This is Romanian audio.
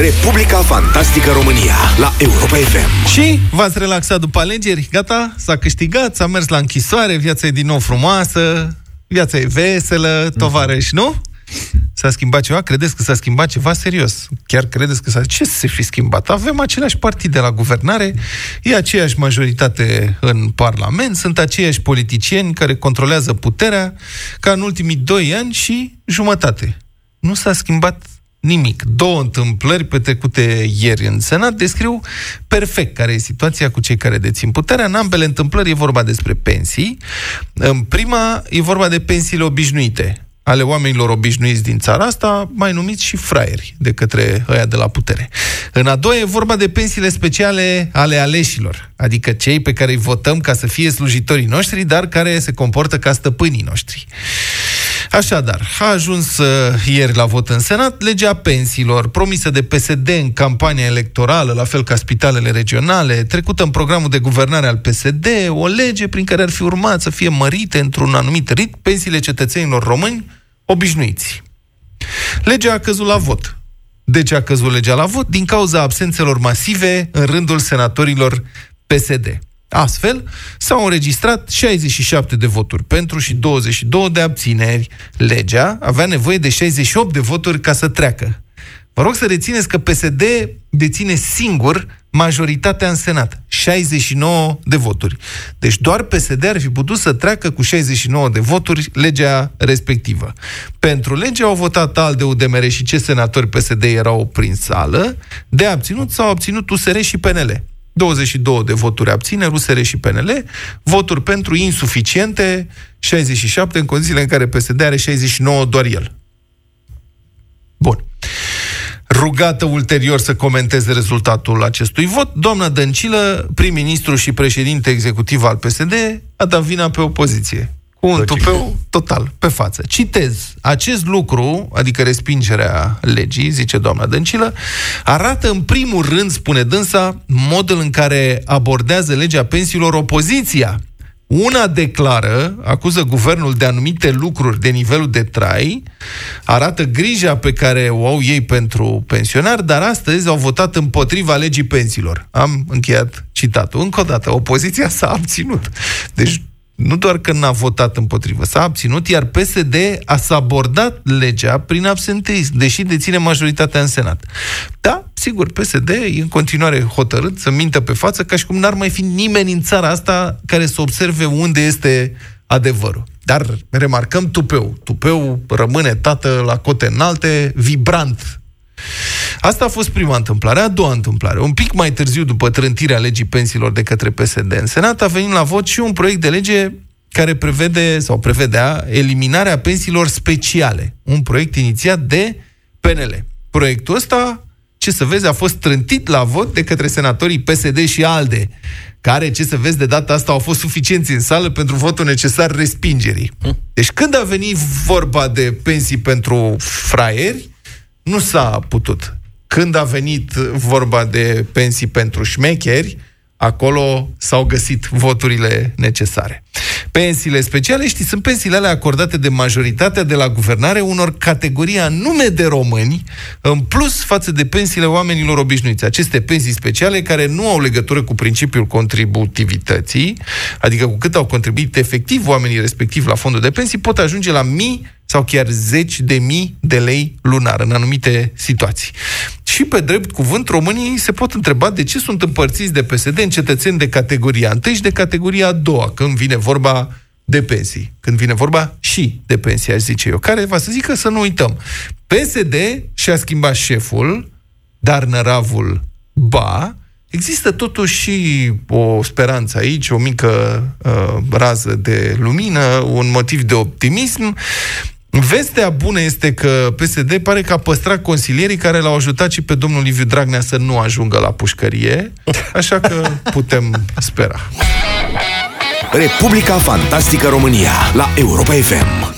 Republica Fantastică România la Europa FM. Și v-ați relaxat după alegeri? Gata? S-a câștigat? S-a mers la închisoare? Viața e din nou frumoasă? Viața e veselă? Tovarăși, nu? S-a schimbat ceva? Credeți că s-a schimbat ceva serios? Chiar credeți că s-a... Ce să se fi schimbat? Avem aceleași partide la guvernare, e aceeași majoritate în Parlament, sunt aceiași politicieni care controlează puterea ca în ultimii doi ani și jumătate. Nu s-a schimbat nimic. Două întâmplări petrecute ieri în Senat descriu perfect care e situația cu cei care dețin puterea. În ambele întâmplări e vorba despre pensii. În prima e vorba de pensiile obișnuite, ale oamenilor obișnuiți din țara asta, mai numiți și fraieri de către ăia de la putere. În a doua e vorba de pensiile speciale ale aleșilor, adică cei pe care îi votăm ca să fie slujitorii noștri, dar care se comportă ca stăpânii noștri. Așadar, a ajuns uh, ieri la vot în Senat legea pensiilor, promisă de PSD în campania electorală, la fel ca spitalele regionale, trecută în programul de guvernare al PSD, o lege prin care ar fi urmat să fie mărite într-un anumit rit pensiile cetățenilor români obișnuiți. Legea a căzut la vot. De ce a căzut legea la vot? Din cauza absențelor masive în rândul senatorilor PSD. Astfel, s-au înregistrat 67 de voturi pentru și 22 de abțineri. Legea avea nevoie de 68 de voturi ca să treacă. Vă rog să rețineți că PSD deține singur majoritatea în Senat, 69 de voturi. Deci doar PSD ar fi putut să treacă cu 69 de voturi legea respectivă. Pentru lege au votat ALDE, UDMR și ce senatori PSD erau prin sală, de abținut s-au abținut USR și PNL. 22 de voturi abține, USR și PNL, voturi pentru insuficiente, 67 în condițiile în care PSD are 69 doar el. Bun. Rugată ulterior să comenteze rezultatul acestui vot, doamna Dăncilă, prim-ministru și președinte executiv al PSD, a dat vina pe opoziție cu un tupeu total, pe față. Citez, acest lucru, adică respingerea legii, zice doamna Dăncilă, arată în primul rând, spune dânsa, modul în care abordează legea pensiilor opoziția. Una declară, acuză guvernul de anumite lucruri de nivelul de trai, arată grija pe care o au ei pentru pensionari, dar astăzi au votat împotriva legii pensiilor. Am încheiat citatul. Încă o dată, opoziția s-a abținut. Deci nu doar că n-a votat împotrivă, s-a abținut, iar PSD a sabordat legea prin absenteism, deși deține majoritatea în Senat. Da, sigur, PSD e în continuare hotărât să mintă pe față, ca și cum n-ar mai fi nimeni în țara asta care să observe unde este adevărul. Dar remarcăm tupeu. Tupeu rămâne tată la cote înalte, vibrant Asta a fost prima întâmplare. A doua întâmplare. Un pic mai târziu, după trântirea legii pensiilor de către PSD în Senat, a venit la vot și un proiect de lege care prevede sau prevedea eliminarea pensiilor speciale. Un proiect inițiat de PNL. Proiectul ăsta, ce să vezi, a fost trântit la vot de către senatorii PSD și ALDE, care, ce să vezi, de data asta au fost suficienți în sală pentru votul necesar respingerii. Deci când a venit vorba de pensii pentru fraieri, nu s-a putut. Când a venit vorba de pensii pentru șmecheri, acolo s-au găsit voturile necesare. Pensiile speciale, știi, sunt pensiile alea acordate de majoritatea de la guvernare unor categorii anume de români, în plus față de pensiile oamenilor obișnuiți. Aceste pensii speciale care nu au legătură cu principiul contributivității, adică cu cât au contribuit efectiv oamenii respectiv la fondul de pensii, pot ajunge la mii sau chiar zeci de mii de lei lunar în anumite situații. Și pe drept cuvânt, românii se pot întreba de ce sunt împărțiți de PSD în cetățeni de categoria 1 și de categoria a doua, când vine vorba de pensii. Când vine vorba și de pensii, aș zice eu, care va să zică să nu uităm. PSD și-a schimbat șeful, dar năravul ba, Există totuși și o speranță aici, o mică uh, rază de lumină, un motiv de optimism. Vestea bună este că PSD pare că a păstrat consilierii care l-au ajutat și pe domnul Liviu Dragnea să nu ajungă la pușcărie, așa că putem spera. Republica Fantastică România la Europa FM.